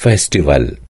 festival.